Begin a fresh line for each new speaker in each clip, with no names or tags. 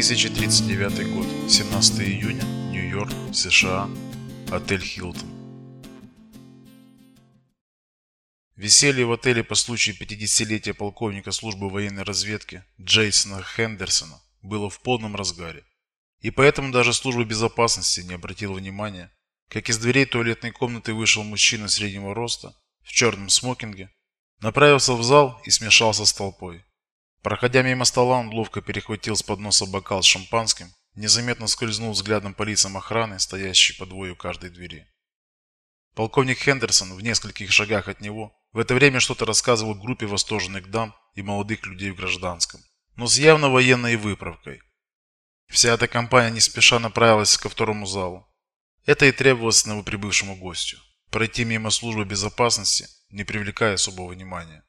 2039 год, 17 июня, Нью-Йорк, США, отель Хилтон. Веселье в отеле по случаю 50-летия полковника службы военной разведки Джейсона Хендерсона было в полном разгаре. И поэтому даже служба безопасности не обратила внимания, как из дверей туалетной комнаты вышел мужчина среднего роста в черном смокинге, направился в зал и смешался с толпой. Проходя мимо стола, он ловко перехватил с подноса бокал с шампанским, незаметно скользнул взглядом по лицам охраны, стоящей по двое у каждой двери. Полковник Хендерсон в нескольких шагах от него в это время что-то рассказывал группе восторженных дам и молодых людей в гражданском, но с явно военной выправкой. Вся эта компания не спеша направилась ко второму залу. Это и требовалось новоприбывшему гостю – пройти мимо службы безопасности, не привлекая особого внимания.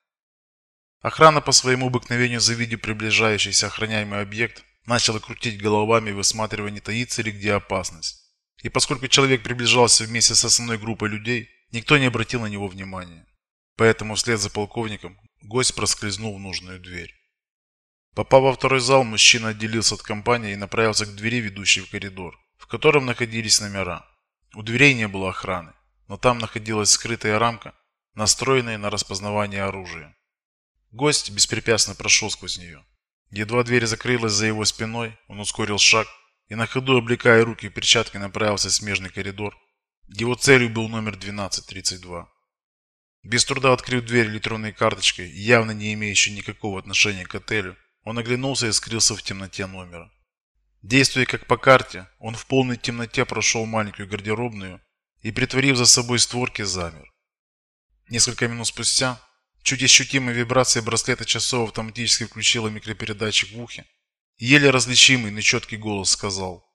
Охрана по своему обыкновению, завидев приближающийся охраняемый объект, начала крутить головами, высматривая, не таится ли где опасность. И поскольку человек приближался вместе с основной группой людей, никто не обратил на него внимания. Поэтому вслед за полковником гость проскользнул в нужную дверь. Попав во второй зал, мужчина отделился от компании и направился к двери, ведущей в коридор, в котором находились номера. У дверей не было охраны, но там находилась скрытая рамка, настроенная на распознавание оружия. Гость беспрепятственно прошел сквозь нее. Едва дверь закрылась за его спиной, он ускорил шаг и на ходу, облекая руки в перчатки, направился в смежный коридор. Его целью был номер 1232. Без труда открыв дверь электронной карточкой, явно не имеющей никакого отношения к отелю, он оглянулся и скрылся в темноте номера. Действуя как по карте, он в полной темноте прошел маленькую гардеробную и, притворив за собой створки, замер. Несколько минут спустя Чуть ощутимая вибрация браслета часов автоматически включила микропередатчик в ухе. Еле различимый, но четкий голос сказал.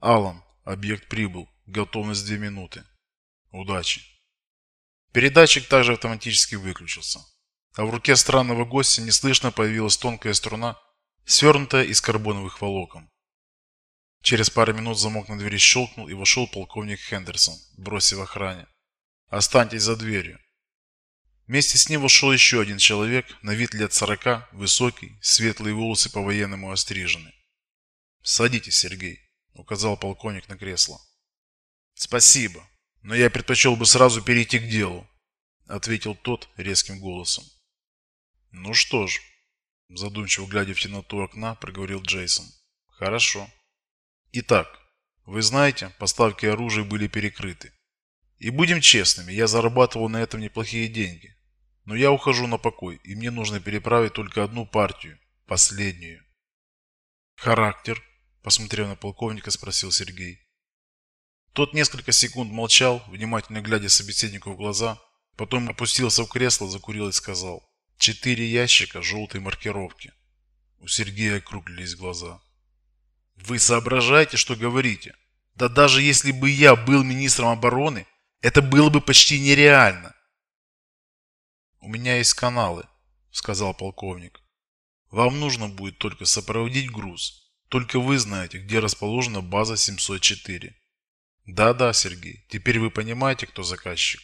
«Алан, объект прибыл. Готовность две минуты. Удачи». Передатчик также автоматически выключился. А в руке странного гостя неслышно появилась тонкая струна, свернутая из карбоновых волокон. Через пару минут замок на двери щелкнул и вошел полковник Хендерсон, бросив охране. «Останьтесь за дверью. Вместе с ним вошел еще один человек, на вид лет сорока, высокий, светлые волосы по-военному острижены. «Садитесь, Сергей», — указал полковник на кресло. «Спасибо, но я предпочел бы сразу перейти к делу», — ответил тот резким голосом. «Ну что ж», — задумчиво глядя в темноту окна, проговорил Джейсон. «Хорошо. Итак, вы знаете, поставки оружия были перекрыты. И будем честными, я зарабатывал на этом неплохие деньги. Но я ухожу на покой, и мне нужно переправить только одну партию, последнюю. Характер, посмотрев на полковника, спросил Сергей. Тот несколько секунд молчал, внимательно глядя собеседнику в глаза, потом опустился в кресло, закурил и сказал. Четыре ящика желтой маркировки. У Сергея округлились глаза. Вы соображаете, что говорите? Да даже если бы я был министром обороны, это было бы почти нереально. «У меня есть каналы», — сказал полковник. «Вам нужно будет только сопроводить груз. Только вы знаете, где расположена база 704». «Да-да, Сергей, теперь вы понимаете, кто заказчик?»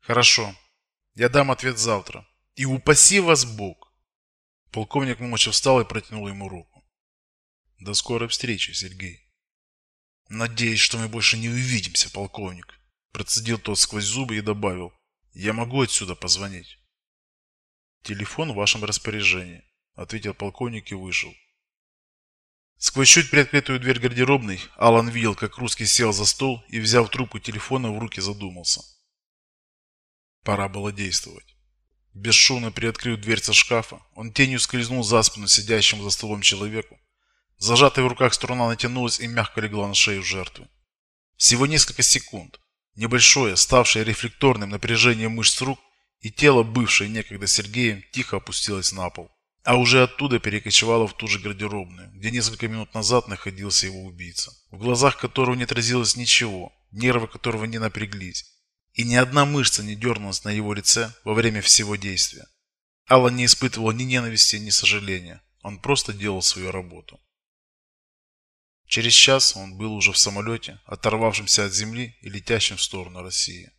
«Хорошо. Я дам ответ завтра. И упаси вас Бог!» Полковник молча встал и протянул ему руку. «До скорой встречи, Сергей». «Надеюсь, что мы больше не увидимся, полковник», процедил тот сквозь зубы и добавил. Я могу отсюда позвонить. Телефон в вашем распоряжении, ответил полковник и вышел. Сквозь чуть приоткрытую дверь гардеробной Алан видел, как русский сел за стол и, взяв трубку телефона в руки, задумался. Пора было действовать. Бесшумно приоткрыв дверь шкафа, он тенью скользнул за спину сидящему за столом человеку. Зажатая в руках струна натянулась и мягко легла на шею жертвы. Всего несколько секунд, Небольшое, ставшее рефлекторным напряжением мышц рук и тело, бывшее некогда Сергеем, тихо опустилось на пол. А уже оттуда перекочевало в ту же гардеробную, где несколько минут назад находился его убийца, в глазах которого не отразилось ничего, нервы которого не напряглись, и ни одна мышца не дернулась на его лице во время всего действия. Аллан не испытывал ни ненависти, ни сожаления, он просто делал свою работу. Через час он был уже в самолете, оторвавшемся от земли и летящем в сторону России.